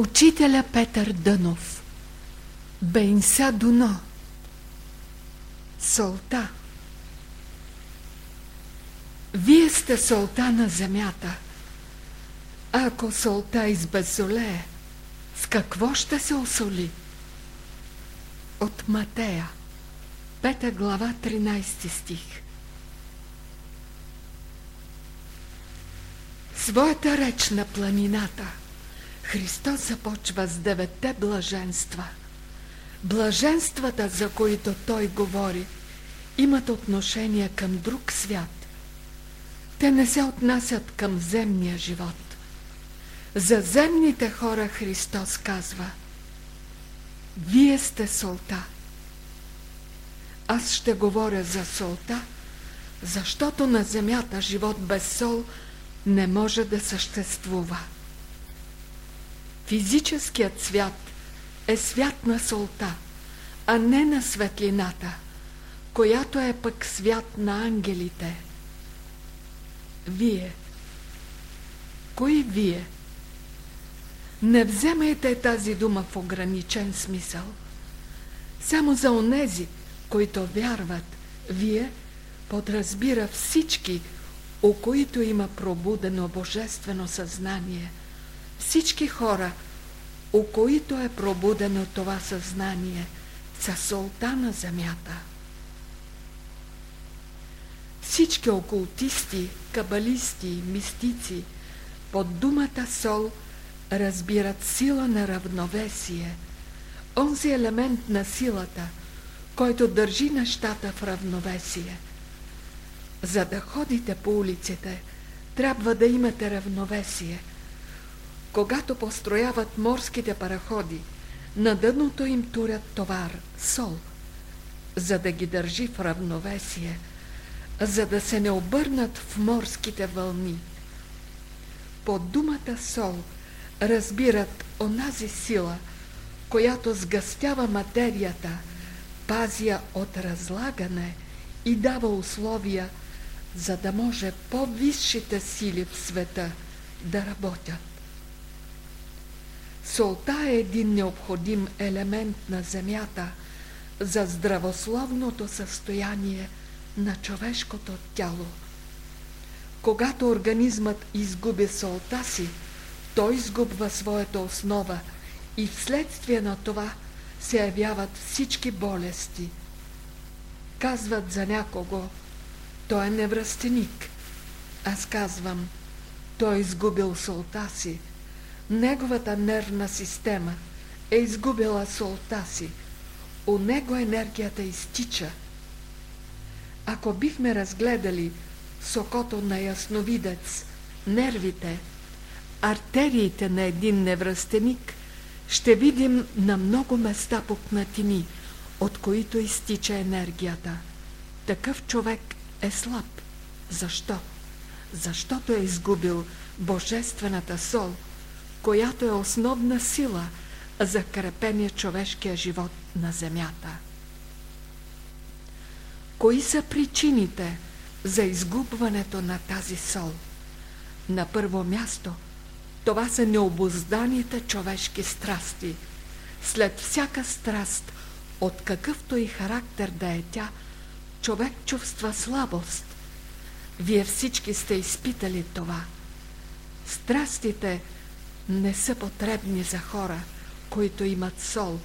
Учителя Петър Дънов Бейнса Дуно Солта Вие сте солта на земята. Ако солта избезолее, с какво ще се осоли? От Матея, 5 глава, 13 стих. Своята реч на планината – Христос започва с девете блаженства. Блаженствата, за които Той говори, имат отношение към друг свят. Те не се отнасят към земния живот. За земните хора Христос казва Вие сте солта. Аз ще говоря за солта, защото на земята живот без сол не може да съществува. Физическият свят е свят на солта, а не на светлината, която е пък свят на ангелите. Вие. Кои вие? Не вземайте тази дума в ограничен смисъл. Само за онези, които вярват, вие подразбира всички, у които има пробудено божествено съзнание – всички хора, у които е пробудено това съзнание, са солта на земята. Всички окултисти, кабалисти, мистици под думата сол разбират сила на равновесие, онзи елемент на силата, който държи нещата в равновесие. За да ходите по улиците, трябва да имате равновесие – когато построяват морските параходи, на дъното им турят товар, сол, за да ги държи в равновесие, за да се не обърнат в морските вълни. Под думата сол разбират онази сила, която сгъстява материята, пазя от разлагане и дава условия, за да може по-висшите сили в света да работят. Солта е един необходим елемент на земята за здравословното състояние на човешкото тяло. Когато организмът изгуби солта си, той изгубва своята основа и вследствие на това се явяват всички болести. Казват за някого, той е невръстеник. Аз казвам, той е изгубил солта си – Неговата нервна система е изгубила солта си. У него енергията изтича. Ако бихме разгледали сокото на ясновидец, нервите, артериите на един невръстеник, ще видим на много места пукнатини, от които изтича енергията. Такъв човек е слаб. Защо? Защото е изгубил божествената сол – която е основна сила за крепения човешкия живот на земята. Кои са причините за изгубването на тази сол? На първо място, това са необозданите човешки страсти. След всяка страст, от какъвто и характер да е тя, човек чувства слабост. Вие всички сте изпитали това. Страстите – не са потребни за хора, които имат сол,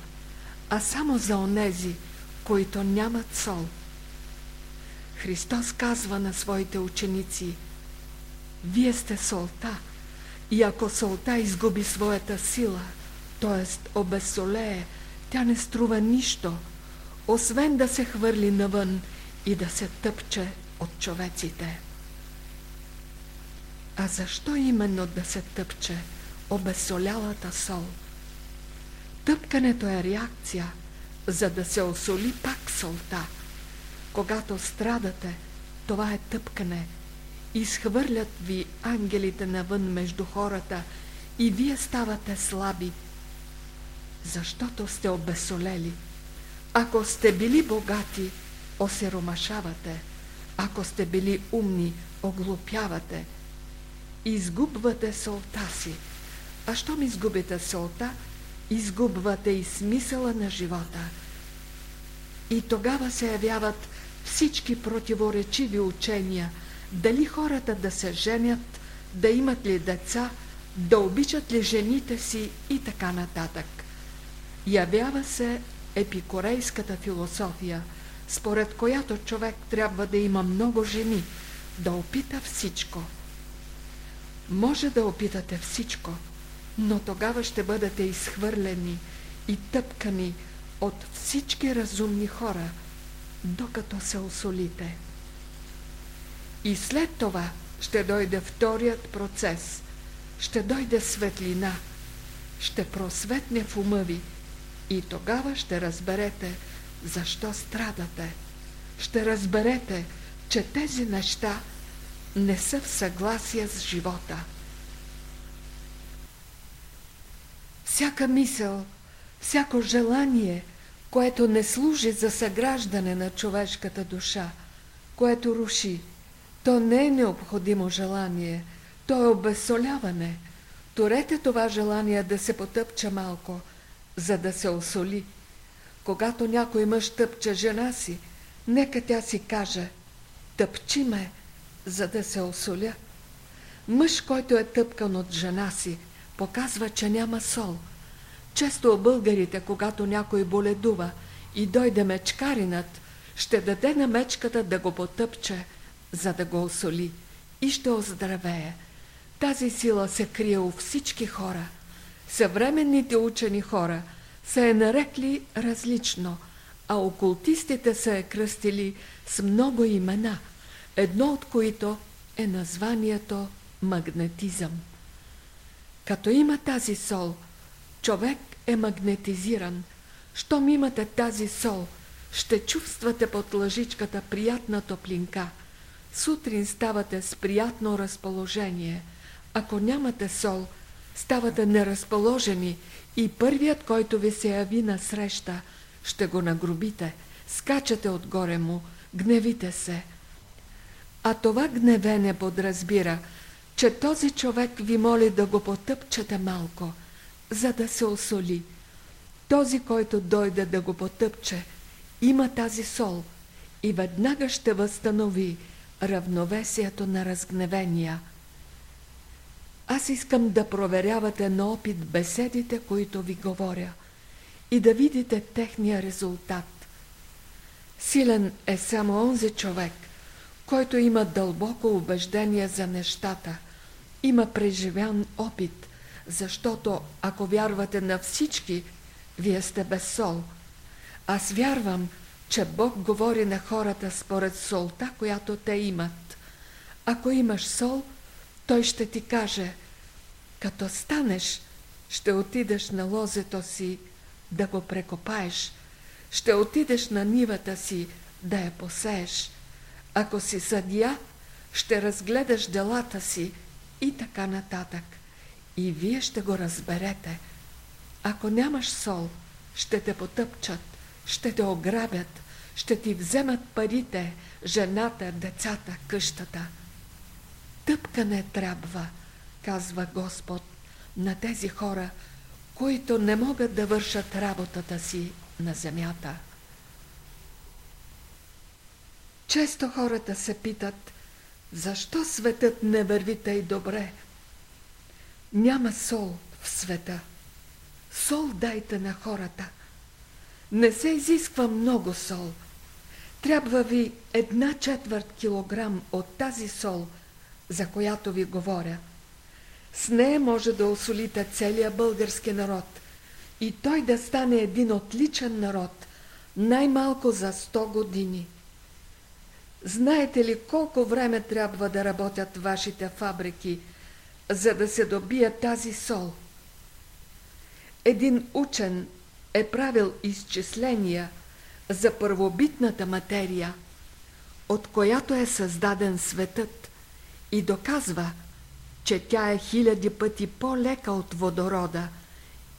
а само за онези, които нямат сол. Христос казва на своите ученици, вие сте солта, и ако солта изгуби своята сила, т.е. обесолее, тя не струва нищо, освен да се хвърли навън и да се тъпче от човеците. А защо именно да се тъпче? Обесолялата сол. Тъпкането е реакция, за да се осоли пак солта. Когато страдате, това е тъпкане. Изхвърлят ви ангелите навън между хората и вие ставате слаби, защото сте обесолели. Ако сте били богати, осеромашавате. Ако сте били умни, оглупявате. Изгубвате солта си А щом изгубите солта, изгубвате и смисъла на живота. И тогава се явяват всички противоречиви учения, дали хората да се женят, да имат ли деца, да обичат ли жените си и така нататък. Явява се епикорейската философия, според която човек трябва да има много жени, да опита всичко. Може да опитате всичко, но тогава ще бъдете изхвърлени и тъпкани от всички разумни хора, докато се осолите. И след това ще дойде вторият процес. Ще дойде светлина. Ще просветне в ума ви. И тогава ще разберете защо страдате. Ще разберете, че тези неща не са в съгласие с живота. Всяка мисъл, всяко желание, което не служи за съграждане на човешката душа, което руши, то не е необходимо желание, то е обесоляване. Торете това желание да се потъпча малко, за да се осоли. Когато някой мъж тъпча жена си, нека тя си каже «Тъпчи ме, за да се осоля». Мъж, който е тъпкан от жена си, показва, че няма сол. Често българите, когато някой боледува и дойде мечкаринът, ще даде на мечката да го потъпче, за да го осоли и ще оздравее. Тази сила се крие у всички хора. Съвременните учени хора са е нарекли различно, а окултистите са е кръстили с много имена, едно от които е названието магнетизъм. Като има тази сол, човек е магнетизиран. Щом имате тази сол, ще чувствате под лъжичката приятна топлинка – Сутрин ставате с приятно разположение. Ако нямате сол, ставате неразположени и първият, който ви се яви на среща, ще го нагробите, скачате отгоре му, гневите се. А това гневене подразбира, че този човек ви моли да го потъпчете малко, за да се осоли. Този, който дойде да го потъпче, има тази сол и веднага ще възстанови равновесието на разгневения. Аз искам да проверявате на опит беседите, които ви говоря и да видите техния резултат. Силен е само онзи човек, който има дълбоко убеждение за нещата, има преживян опит, защото ако вярвате на всички, вие сте без сол. Аз вярвам, че Бог говори на хората според солта, която те имат. Ако имаш сол, той ще ти каже, като станеш, ще отидеш на лозето си да го прекопаеш, ще отидеш на нивата си да я посееш. Ако си съдия, ще разгледаш делата си и така нататък. И вие ще го разберете. Ако нямаш сол, ще те потъпчат, ще те ограбят, ще ти вземат парите, жената, децата, къщата. Тъпка не трябва, казва Господ, на тези хора, които не могат да вършат работата си на земята. Често хората се питат, защо светът не върви тъй добре? Няма сол в света. Сол дайте на хората. Не се изисква много сол. Трябва ви една четвърт килограм от тази сол, за която ви говоря. С нея може да осолите целия български народ и той да стане един отличен народ, най-малко за 100 години. Знаете ли колко време трябва да работят вашите фабрики, за да се добие тази сол? Един учен е правил изчисления за първобитната материя, от която е създаден светът и доказва, че тя е хиляди пъти по-лека от водорода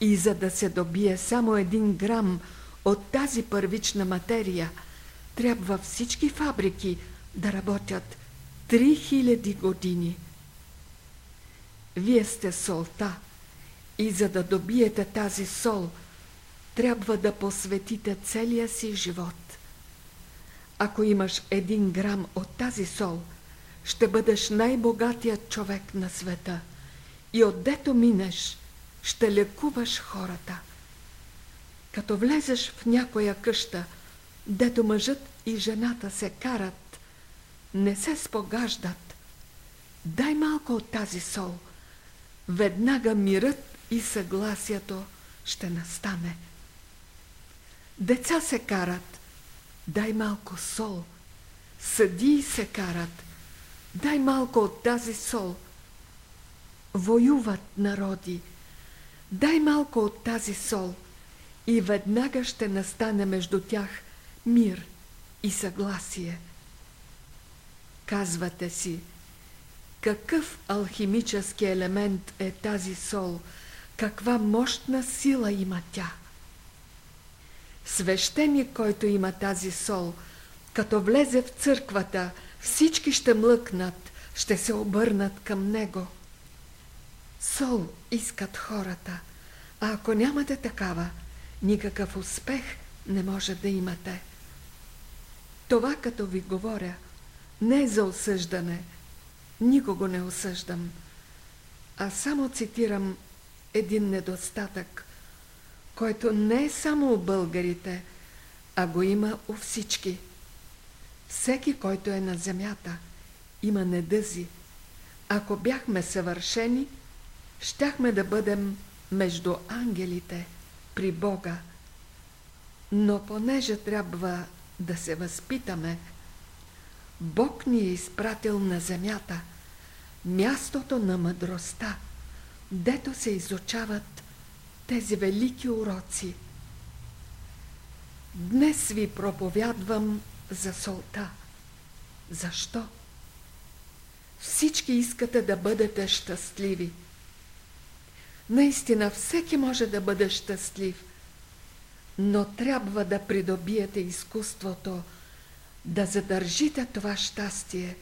и за да се добие само един грам от тази първична материя, трябва всички фабрики да работят 3000 години. Вие сте солта И за да добиете тази сол, трябва да посветите целия си живот. Ако имаш един грам от тази сол, ще бъдеш най-богатият човек на света и отдето минеш, ще лекуваш хората. Като влезеш в някоя къща, дето мъжът и жената се карат, не се спогаждат, дай малко от тази сол. Веднага мирът и съгласието ще настане. Деца се карат, дай малко сол. Съдии се карат, дай малко от тази сол. Воюват народи, дай малко от тази сол и веднага ще настане между тях мир и съгласие. Казвате си, какъв алхимически елемент е тази сол, каква мощна сила има тя. Свещеник, който има тази сол, като влезе в църквата, всички ще млъкнат, ще се обърнат към него. Сол искат хората, а ако нямате такава, никакъв успех не може да имате. Това като ви говоря, не е за осъждане, никого не осъждам, а само цитирам един недостатък, който не е само у българите, а го има у всички. Всеки, който е на земята, има недъзи. Ако бяхме съвършени, щяхме да бъдем между ангелите, при Бога. Но понеже трябва да се възпитаме, Бог ни е изпратил на земята, мястото на мъдростта, дето се изучават тези велики уроци. Днес ви проповядвам за солта. Защо? Всички искате да бъдете щастливи. Наистина всеки може да бъде щастлив, но трябва да придобиете изкуството да задържите това щастие,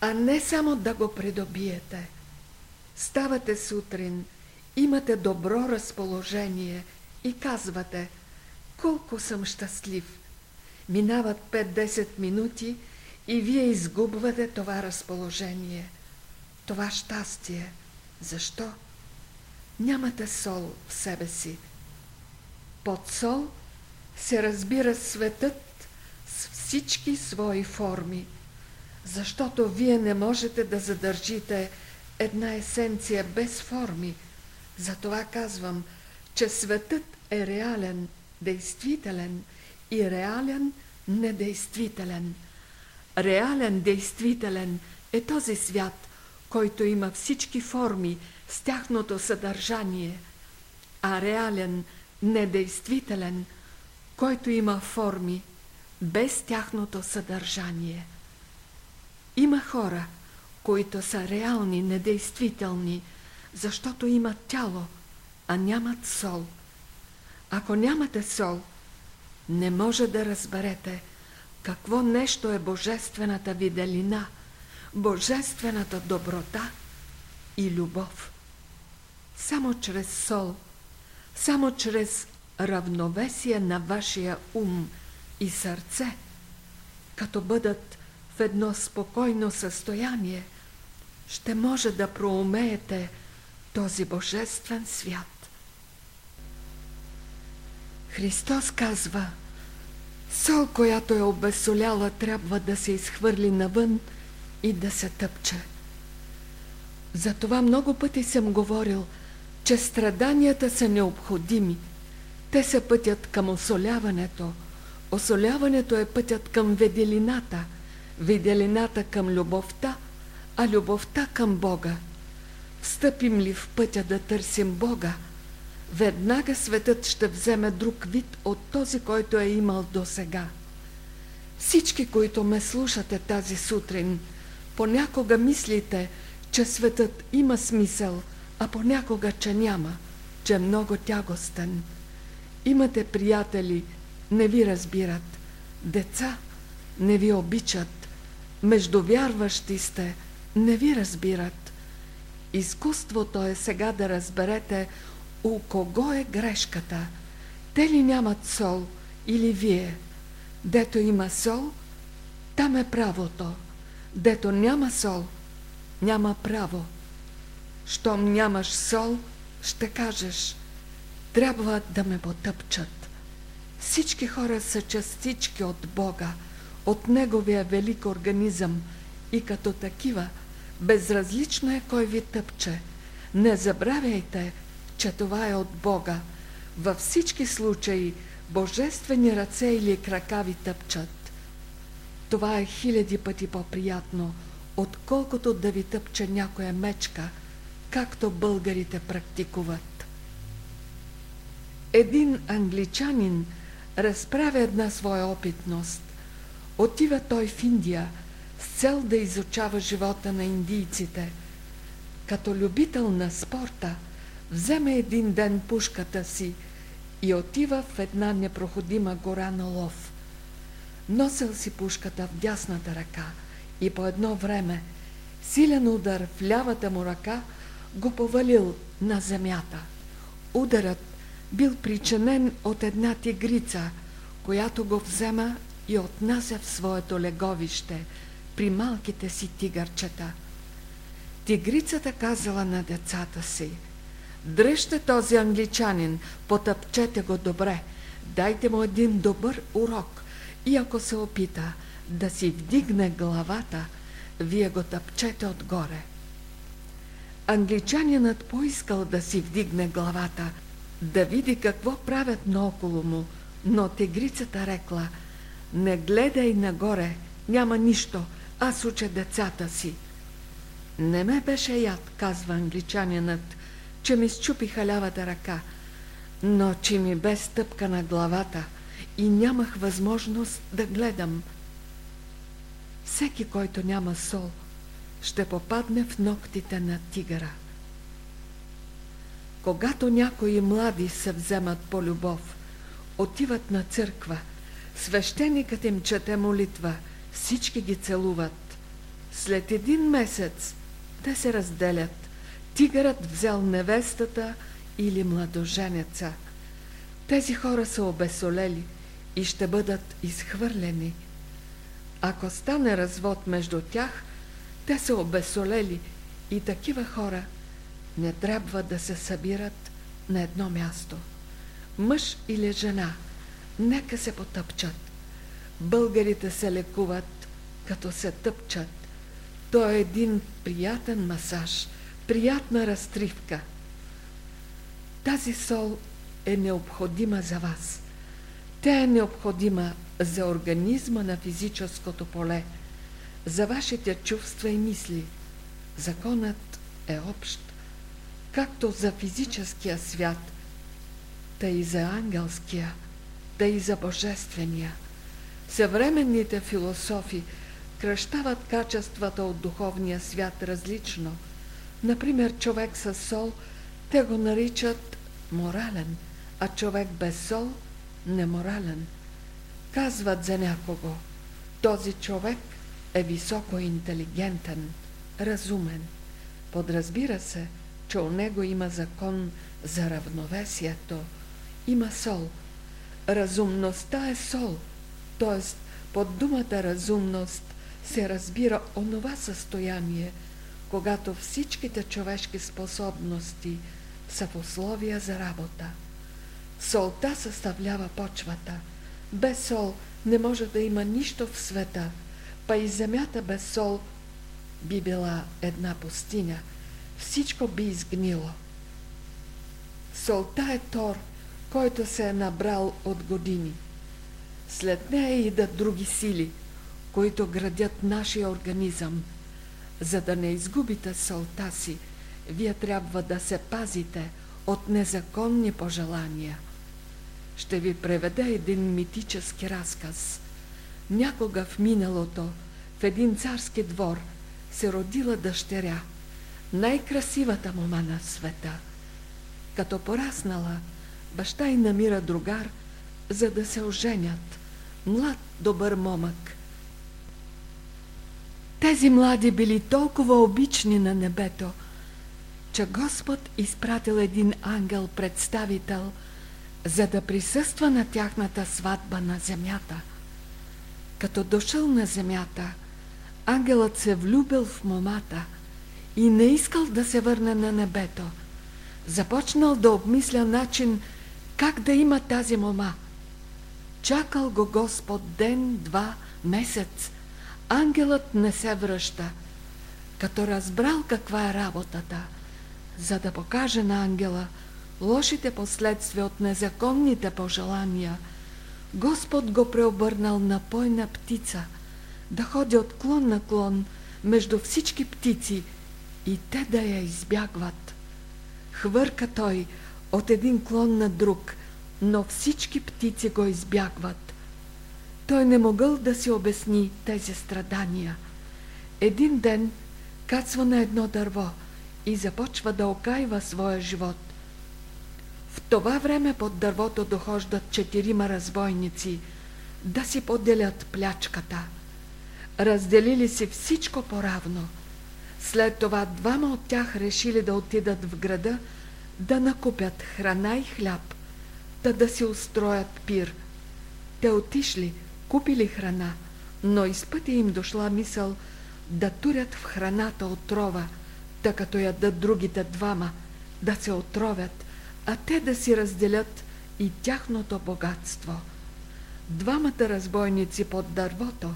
а не само да го придобиете. Ставате сутрин, имате добро разположение и казвате колко съм щастлив. Минават 5-10 минути и вие изгубвате това разположение, това щастие. Защо? Нямате сол в себе си. Под сол се разбира светът с всички свои форми, защото вие не можете да задържите една есенция без форми. Затова казвам, че светът е реален, действителен и реален, недействителен. Реален, действителен е този свят, който има всички форми с тяхното съдържание, а реален, недействителен, който има форми без тяхното съдържание. Има хора, които са реални, недействителни, защото имат тяло, а нямат сол. Ако нямате сол, не може да разберете какво нещо е божествената виделина, божествената доброта и любов. Само чрез сол, само чрез равновесие на вашия ум и сърце, като бъдат в едно спокойно състояние, ще може да проумеете този божествен свят. Христос казва, сол, която е обесоляла, трябва да се изхвърли навън и да се тъпче. Затова много пъти съм говорил, че страданията са необходими. Те са пътят към осоляването. Осоляването е пътят към веделината, веделината към любовта, а любовта към Бога. Встъпим ли в пътя да търсим Бога, веднага светът ще вземе друг вид от този, който е имал до сега. Всички, които ме слушате тази сутрин, понякога мислите, че светът има смисъл, а понякога, че няма, че много тягостен. Имате приятели, не ви разбират, деца не ви обичат, между вярващи сте, не ви разбират. Изкуството е сега да разберете у кого е грешката? Те ли нямат сол или вие? Дето има сол, там е правото. Дето няма сол, няма право. Щом нямаш сол, ще кажеш, трябва да ме потъпчат. Всички хора са частички от Бога, от Неговия велик организъм и като такива, безразлично е кой ви тъпче. Не забравяйте, че това е от Бога. Във всички случаи божествени ръце или крака ви тъпчат. Това е хиляди пъти по-приятно, отколкото да ви тъпче някоя мечка, както българите практикуват. Един англичанин разправя една своя опитност. Отива той в Индия с цел да изучава живота на индийците. Като любител на спорта, вземе един ден пушката си и отива в една непроходима гора на лов. Носил си пушката в дясната ръка и по едно време силен удар в лявата му ръка го повалил на земята. Ударът бил причинен от една тигрица, която го взема и отнася в своето леговище при малките си тигърчета. Тигрицата казала на децата си – Дръжте този англичанин, потъпчете го добре, дайте му един добър урок и ако се опита да си вдигне главата, вие го тъпчете отгоре. Англичанинът поискал да си вдигне главата, да види какво правят наоколо му, но тигрицата рекла, не гледай нагоре, няма нищо, аз уча децата си. Не ме беше яд, казва англичанинът, че ми счупи халявата ръка, но че ми бе стъпка на главата и нямах възможност да гледам. Всеки, който няма сол, ще попадне в ногтите на тигъра. Когато някои млади се вземат по любов, отиват на църква, свещеникът им чете молитва, всички ги целуват. След един месец те се разделят тигърът взел невестата или младоженеца. Тези хора са обесолели и ще бъдат изхвърлени. Ако стане развод между тях, те са обесолели и такива хора не трябва да се събират на едно място. Мъж или жена, нека се потъпчат. Българите се лекуват, като се тъпчат. То е един приятен масаж – приятна разтривка. Тази сол е необходима за вас. Тя е необходима за организма на физическото поле, за вашите чувства и мисли. Законът е общ, както за физическия свят, тъй и за ангелския, тъй и за божествения. Съвременните философи кръщават качествата от духовния свят различно – Например, човек с сол, те го наричат морален, а човек без сол – неморален. Казват за някого, този човек е високо интелигентен, разумен. Подразбира се, че у него има закон за равновесието, има сол. Разумността е сол, т.е. под думата разумност се разбира онова състояние – когато всичките човешки способности са в условия за работа. Солта съставлява почвата. Без сол не може да има нищо в света, па и земята без сол би била една пустиня. Всичко би изгнило. Солта е тор, който се е набрал от години. След нея идат други сили, които градят нашия организъм – за да не изгубите солта си, вие трябва да се пазите от незаконни пожелания. Ще ви преведа един митически разказ. Някога в миналото, в един царски двор, се родила дъщеря, най-красивата мома на света. Като пораснала, баща й намира другар, за да се оженят. Млад, добър момък – тези млади били толкова обични на небето, че Господ изпратил един ангел-представител, за да присъства на тяхната сватба на земята. Като дошъл на земята, ангелът се влюбил в момата и не искал да се върне на небето. Започнал да обмисля начин как да има тази мома. Чакал го Господ ден, два, месец. Ангелът не се връща. Като разбрал каква е работата, за да покаже на ангела лошите последствия от незаконните пожелания, Господ го преобърнал на пойна птица, да ходи от клон на клон между всички птици и те да я избягват. Хвърка той от един клон на друг, но всички птици го избягват. Той не могъл да си обясни тези страдания. Един ден кацва на едно дърво и започва да окайва своя живот. В това време под дървото дохождат четирима разбойници да си поделят плячката. Разделили си всичко поравно. След това двама от тях решили да отидат в града да накупят храна и хляб, да да си устроят пир. Те отишли, купили храна, но из пътя им дошла мисъл да турят в храната отрова, да като ядат другите двама, да се отровят, а те да си разделят и тяхното богатство. Двамата разбойници под дървото,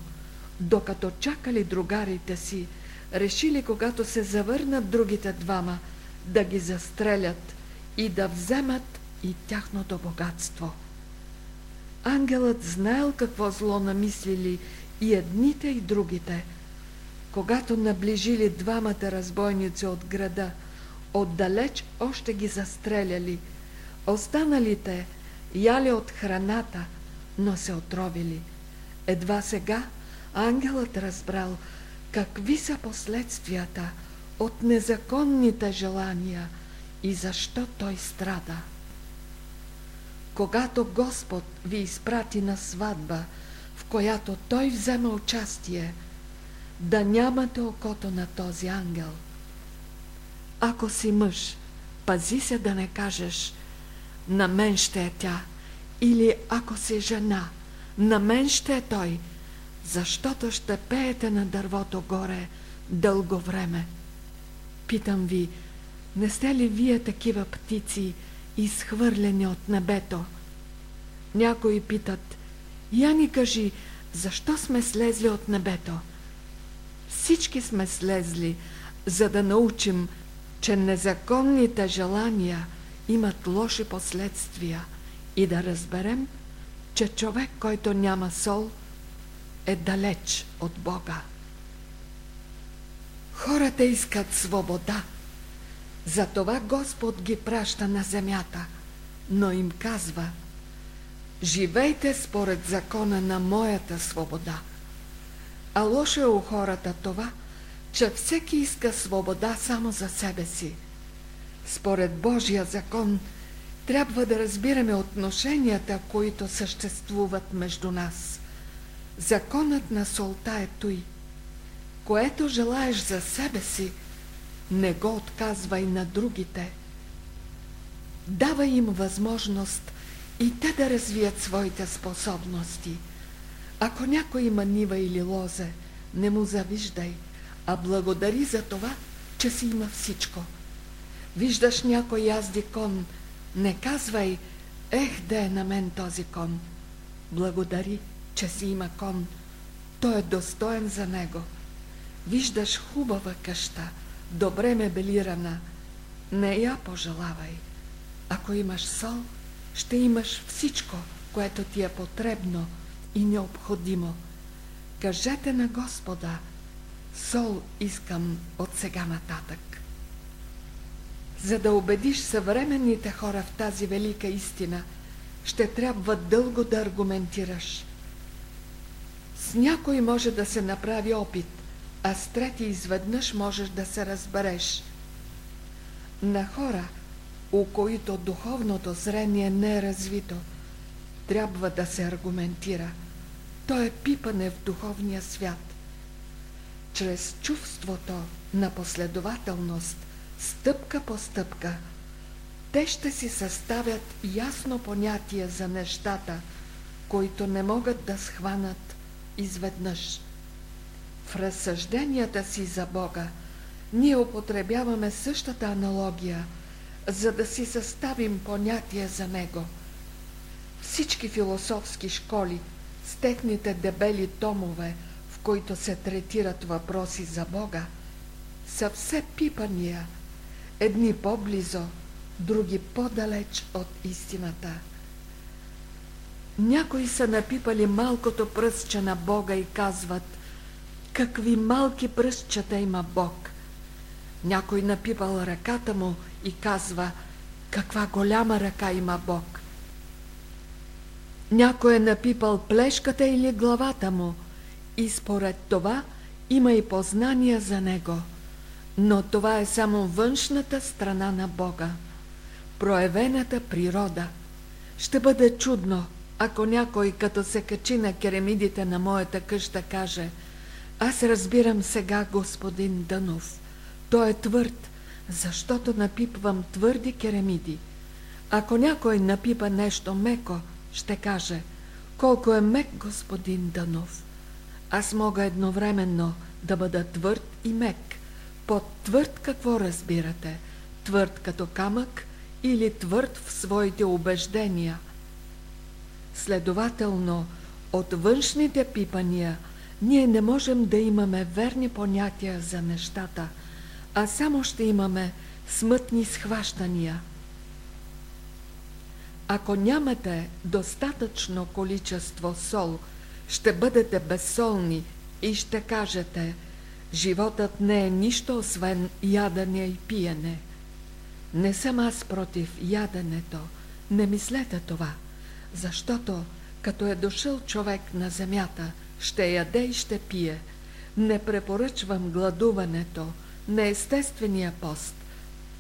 докато чакали другарите си, решили, когато се завърнат другите двама, да ги застрелят и да вземат и тяхното богатство. Ангелът знаел какво зло намислили и едните и другите. Когато наближили двамата разбойници от града, отдалеч още ги застреляли. Останалите яли от храната, но се отровили. Едва сега ангелът разбрал какви са последствията от незаконните желания и защо той страда. Когато Господ ви изпрати на сватба, в която Той взема участие, да нямате окото на този ангел. Ако си мъж, пази се да не кажеш на мен ще е тя, или ако си жена, на мен ще е той, защото ще пеете на дървото горе дълго време. Питам ви, не сте ли вие такива птици, изхвърлени от небето. Някои питат, я ни кажи, защо сме слезли от небето? Всички сме слезли, за да научим, че незаконните желания имат лоши последствия и да разберем, че човек, който няма сол, е далеч от Бога. Хората искат свобода – затова Господ ги праща на земята, но им казва Живейте според закона на моята свобода. А лошо е у хората това, че всеки иска свобода само за себе си. Според Божия закон трябва да разбираме отношенията, които съществуват между нас. Законът на солта е той. Което желаеш за себе си – не го отказвай на другите. Давай им възможност и те да развият своите способности. Ако някой има нива или лозе, не му завиждай, а благодари за това, че си има всичко. Виждаш някой язди кон, не казвай, ех да е на мен този кон. Благодари, че си има кон. Той е достоен за него. Виждаш хубава къща, добре мебелирана, не я пожелавай. Ако имаш сол, ще имаш всичко, което ти е потребно и необходимо. Кажете на Господа, сол искам от сега нататък. За да убедиш съвременните хора в тази велика истина, ще трябва дълго да аргументираш. С някой може да се направи опит, а с трети изведнъж можеш да се разбереш. На хора, у които духовното зрение не е развито, трябва да се аргументира. То е пипане в духовния свят. Чрез чувството на последователност стъпка по стъпка, те ще си съставят ясно понятие за нещата, които не могат да схванат изведнъж. В разсъжденията си за Бога ние употребяваме същата аналогия, за да си съставим понятие за Него. Всички философски школи с техните дебели томове, които се третират въпроси за Бога, са все пипания, едни по-близо, други по-далеч от истината. Някои са напипали малкото пръстче на Бога и казват какви малки пръстчета има Бог. Някой напипал ръката му и казва каква голяма ръка има Бог. Някой е напипал плешката или главата му и според това има и познания за него. Но това е само външната страна на Бога, проявената природа. Ще бъде чудно, ако някой като се качи на керамидите на моята къща каже Аз разбирам сега господин Дънов. Той е твърд, защото напипвам твърди керамиди. Ако някой напипа нещо меко, ще каже Колко е мек господин Дънов. Аз мога едновременно да бъда твърд и мек. Под твърд какво разбирате? Твърд като камък или твърд в своите убеждения? Следователно, от външните пипания ние не можем да имаме верни понятия за нещата, а само ще имаме смътни схващания. Ако нямате достатъчно количество сол, ще бъдете безсолни и ще кажете Животът не е нищо освен ядене и пиене. Не съм аз против яденето. Не мислете това, защото като е дошъл човек на земята, ще яде и ще пие. Не препоръчвам гладуването, неестествения пост.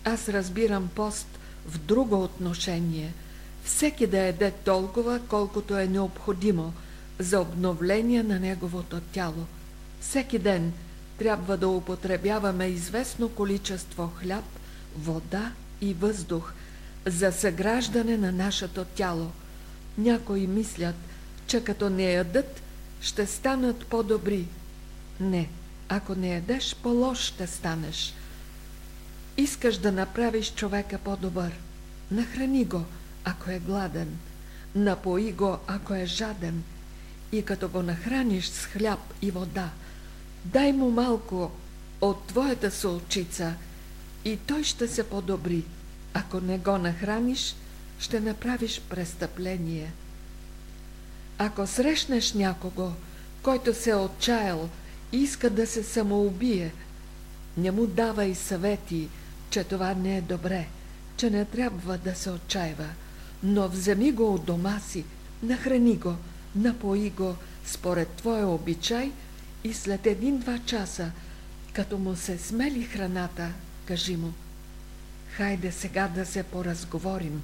Аз разбирам пост в друго отношение. Всеки да яде толкова, колкото е необходимо за обновление на неговото тяло. Всеки ден трябва да употребяваме известно количество хляб, вода и въздух за съграждане на нашето тяло. Някои мислят, че като не ядат, ще станат по-добри. Не, ако не ядеш, по-лош ще станеш. Искаш да направиш човека по-добър. Нахрани го, ако е гладен. Напои го, ако е жаден. И като го нахраниш с хляб и вода, дай му малко от твоята солчица и той ще се подобри. Ако не го нахраниш, ще направиш престъпление. Ако срещнеш някого, който се е отчаял и иска да се самоубие, не му давай съвети, че това не е добре, че не трябва да се отчаива, но вземи го от дома си, нахрани го, напои го според твоя обичай и след един-два часа, като му се смели храната, кажи му, хайде сега да се поразговорим.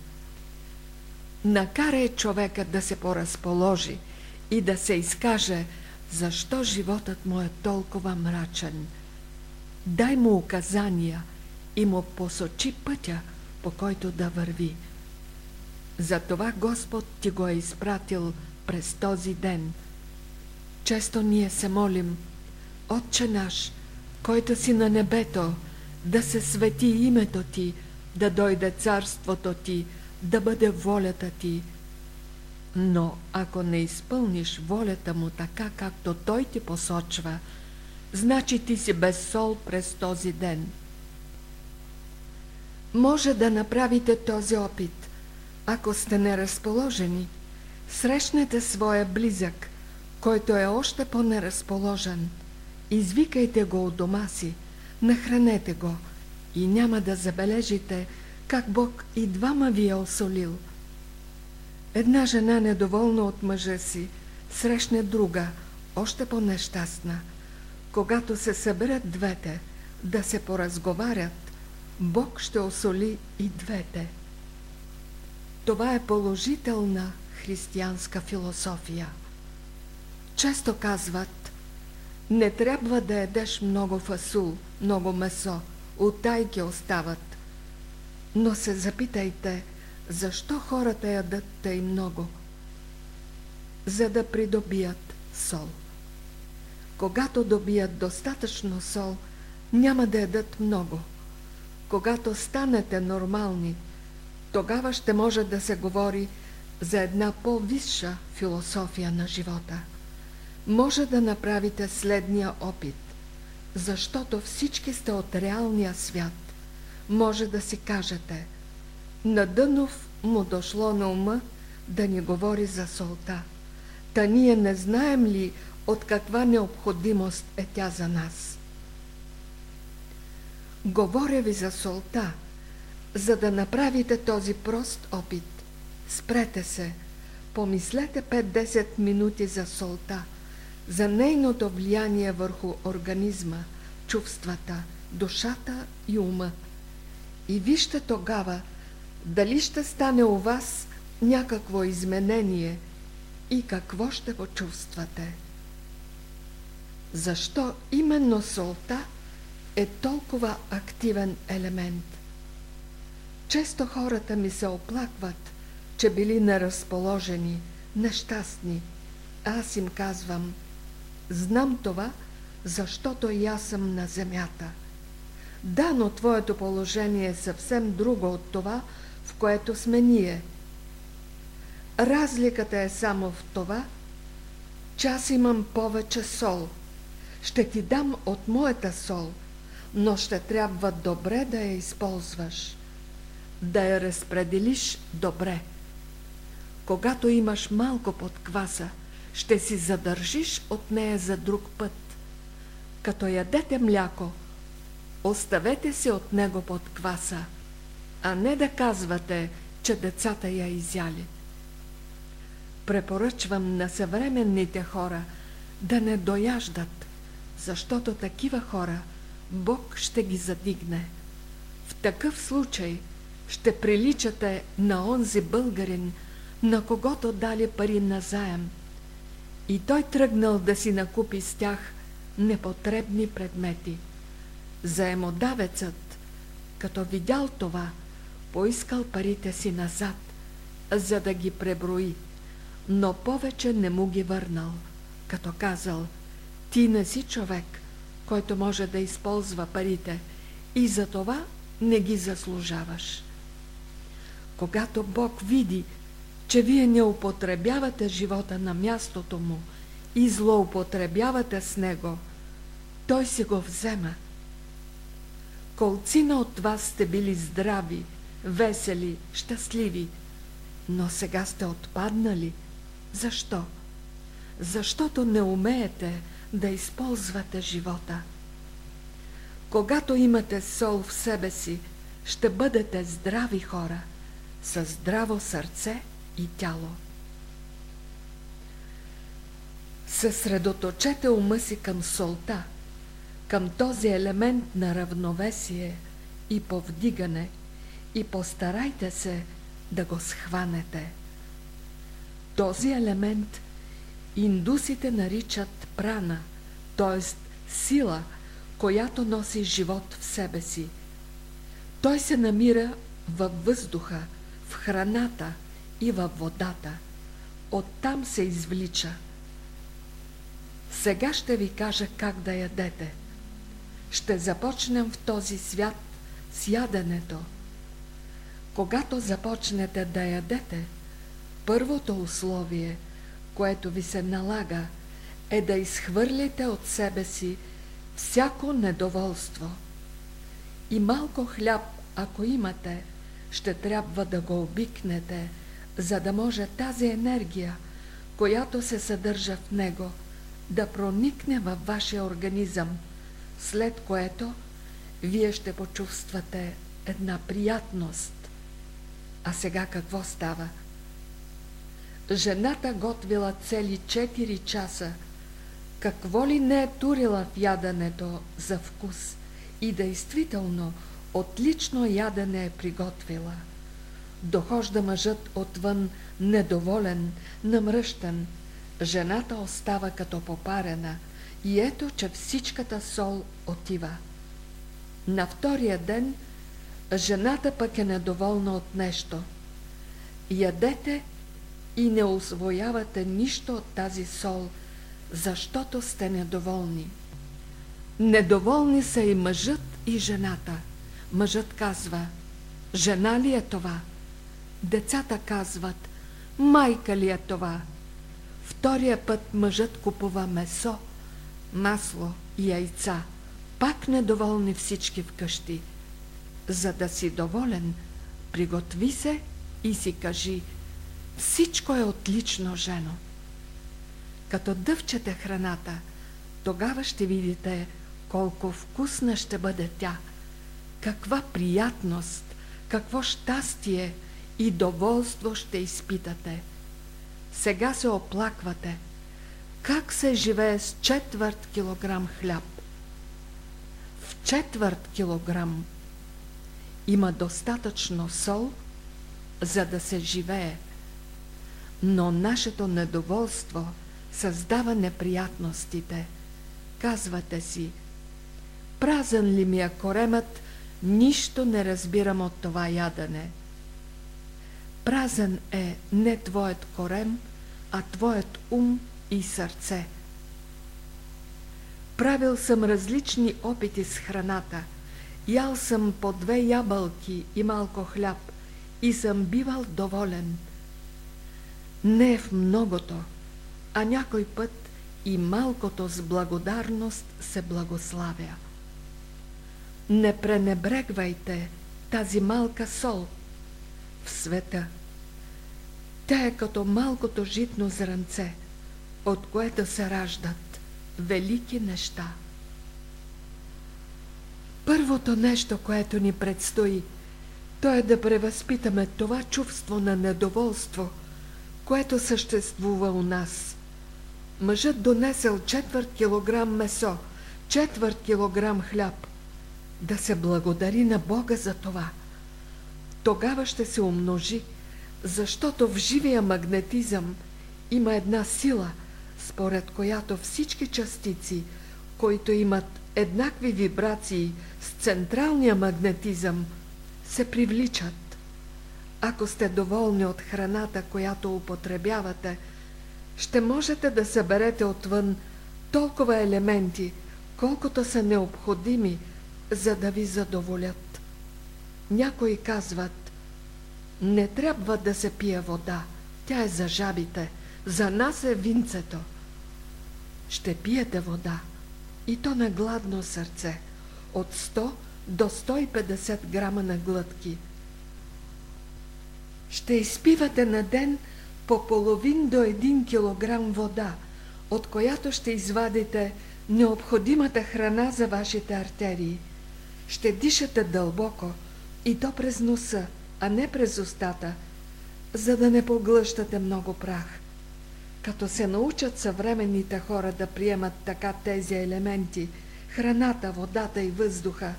Накарай човека да се поразположи и да се изкаже, защо животът му е толкова мрачен. Дай му указания и му посочи пътя, по който да върви. Затова Господ ти го е изпратил през този ден. Често ние се молим, Отче наш, който си на небето, да се свети името Ти, да дойде царството Ти, да бъде волята Ти. Но ако не изпълниш волята Му така, както Той ти посочва, значи ти си без сол през този ден. Може да направите този опит, ако сте неразположени. Срещнете своя близък, който е още по-неразположен. Извикайте го от дома си, нахранете го и няма да забележите как Бог и двама ви е осолил. Една жена, недоволна от мъжа си, срещне друга, още по-нещастна. Когато се съберат двете да се поразговарят, Бог ще осоли и двете. Това е положителна християнска философия. Често казват, не трябва да едеш много фасул, много месо, утайки остават. Но се запитайте, защо хората ядат тъй много? За да придобият сол. Когато добият достатъчно сол, няма да ядат много. Когато станете нормални, тогава ще може да се говори за една по-висша философия на живота. Може да направите следния опит, защото всички сте от реалния свят. Може да си кажете, на Дънов му дошло на ума да ни говори за солта. Та ние не знаем ли от каква необходимост е тя за нас? Говоря ви за солта, за да направите този прост опит. Спрете се, помислете 5-10 минути за солта, за нейното влияние върху организма, чувствата, душата и ума. И вижте тогава, дали ще стане у вас някакво изменение и какво ще почувствате. Защо именно солта е толкова активен елемент? Често хората ми се оплакват, че били неразположени, нещастни. Аз им казвам, знам това, защото и аз съм на земята. Да, но твоето положение е съвсем друго от това, в което сме ние. Разликата е само в това, че аз имам повече сол. Ще ти дам от моята сол, но ще трябва добре да я използваш, да я разпределиш добре. Когато имаш малко подкваса, ще си задържиш от нея за друг път. Като ядете мляко, оставете си от него подкваса, а не да казвате, че децата я изяли. Препоръчвам на съвременните хора да не дояждат, защото такива хора Бог ще ги задигне. В такъв случай ще приличате на онзи българин, на когото дали пари на заем. И той тръгнал да си накупи с тях непотребни предмети. Заемодавецът, като видял това, поискал парите си назад, за да ги преброи, но повече не му ги върнал, като казал, ти не си човек, който може да използва парите и за това не ги заслужаваш. Когато Бог види, че вие не употребявате живота на мястото му и злоупотребявате с него, той си го взема. Колцина от вас сте били здрави, весели, щастливи, но сега сте отпаднали. Защо? Защото не умеете да използвате живота. Когато имате сол в себе си, ще бъдете здрави хора, със здраво сърце и тяло. Съсредоточете ума си към солта, към този елемент на равновесие и повдигане и постарайте се да го схванете. Този елемент индусите наричат прана, т.е. сила, която носи живот в себе си. Той се намира във въздуха, в храната – и във водата. Оттам се извлича. Сега ще ви кажа как да ядете. Ще започнем в този свят с яденето. Когато започнете да ядете, първото условие, което ви се налага, е да изхвърлите от себе си всяко недоволство. И малко хляб, ако имате, ще трябва да го обикнете – за да може тази енергия, която се съдържа в него, да проникне във вашия организъм, след което вие ще почувствате една приятност. А сега какво става? Жената готвила цели 4 часа. Какво ли не е турила в яденето за вкус и действително отлично ядене е приготвила – Дохожда мъжът отвън недоволен, намръщен. Жената остава като попарена и ето, че всичката сол отива. На втория ден жената пък е недоволна от нещо. Ядете и не освоявате нищо от тази сол, защото сте недоволни. Недоволни са и мъжът и жената. Мъжът казва, жена ли е това? Децата казват, майка ли е това? Втория път мъжът купува месо, масло и яйца. Пак недоволни всички вкъщи. За да си доволен, приготви се и си кажи всичко е отлично, жено. Като дъвчете храната, тогава ще видите колко вкусна ще бъде тя, каква приятност, какво щастие и доволство ще изпитате. Сега се оплаквате. Как се живее с четвърт килограм хляб? В четвърт килограм има достатъчно сол, за да се живее. Но нашето недоволство създава неприятностите. Казвате си, празен ли ми е коремът, нищо не разбирам от това ядене. Празен е не твоят корем, а твоят ум и сърце. Правил съм различни опити с храната. Ял съм по две ябълки и малко хляб и съм бивал доволен. Не в многото, а някой път и малкото с благодарност се благославя. Не пренебрегвайте тази малка сол в света. Тя е като малкото житно зранце, от което се раждат велики неща. Първото нещо, което ни предстои, то е да превъзпитаме това чувство на недоволство, което съществува у нас. Мъжът донесел четвърт килограм месо, четвърт килограм хляб. Да се благодари на Бога за това. Тогава ще се умножи, защото в живия магнетизъм има една сила, според която всички частици, които имат еднакви вибрации с централния магнетизъм, се привличат. Ако сте доволни от храната, която употребявате, ще можете да съберете отвън толкова елементи, колкото са необходими, за да ви задоволят. Някои казват, не трябва да се пие вода, тя е за жабите, за нас е винцето. Ще пиете вода, и то на гладно сърце, от 100 до 150 грама на глътки. Ще изпивате на ден по половин до 1 килограм вода, от която ще извадите необходимата храна за вашите артерии. Ще дишате дълбоко и то през носа, а не през устата, за да не поглъщате много прах. Като се научат съвременните хора да приемат така тези елементи, храната, водата и въздуха,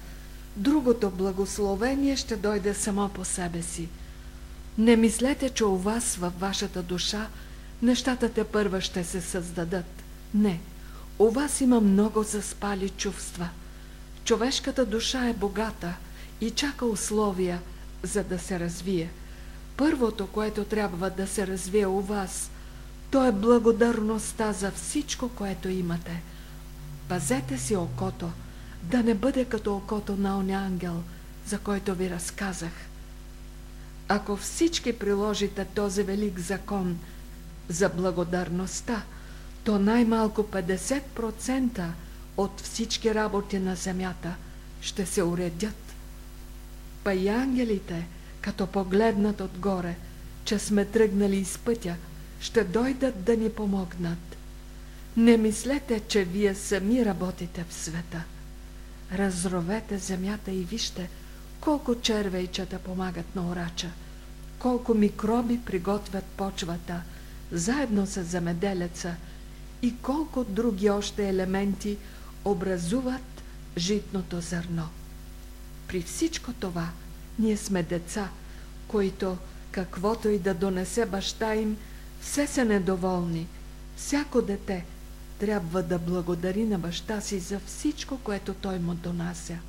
другото благословение ще дойде само по себе си. Не мислете, че у вас във вашата душа нещата те първа ще се създадат. Не, у вас има много заспали чувства. Човешката душа е богата и чака условия, за да се развие. Първото, което трябва да се развие у вас, то е благодарността за всичко, което имате. Пазете си окото, да не бъде като окото на оня ангел, за който ви разказах – ако всички приложите този велик закон за благодарността, то най-малко 50% от всички работи на земята ще се уредят. Па и ангелите, като погледнат отгоре, че сме тръгнали из пътя, ще дойдат да ни помогнат. Не мислете, че вие сами работите в света. Разровете земята и вижте – колко червейчета помагат на орача, колко микроби приготвят почвата, заедно с замеделеца и колко други още елементи образуват житното зърно. При всичко това ние сме деца, които, каквото и да донесе баща им, все са недоволни. Всяко дете трябва да благодари на баща си за всичко, което той му донася –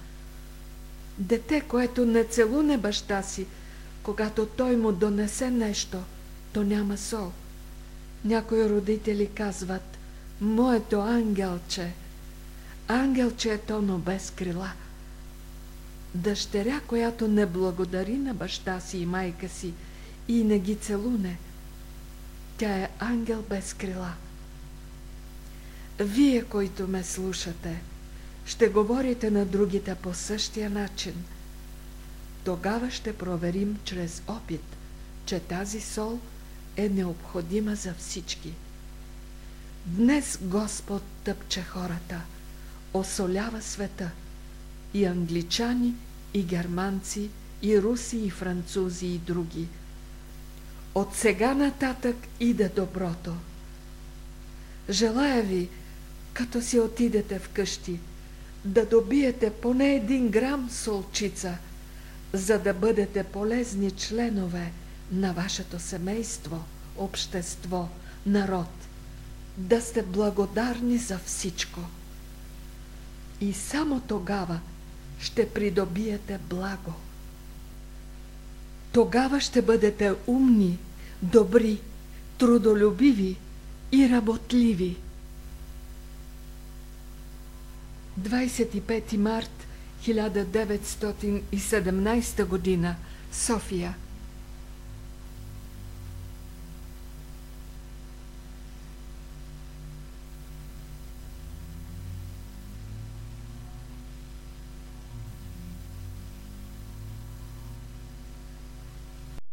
Дете, което не целуне баща си, когато той му донесе нещо, то няма сол. Някои родители казват, моето ангелче. Ангелче е но без крила. Дъщеря, която не благодари на баща си и майка си и не ги целуне, тя е ангел без крила. Вие, които ме слушате, ще говорите на другите по същия начин. Тогава ще проверим чрез опит, че тази сол е необходима за всички. Днес Господ тъпче хората, осолява света и англичани, и германци, и руси, и французи, и други. От сега нататък иде доброто. Желая ви, като си отидете вкъщи, да добиете поне един грам солчица, за да бъдете полезни членове на вашето семейство, общество, народ, да сте благодарни за всичко. И само тогава ще придобиете благо. Тогава ще бъдете умни, добри, трудолюбиви и работливи. 25 март 1917 година София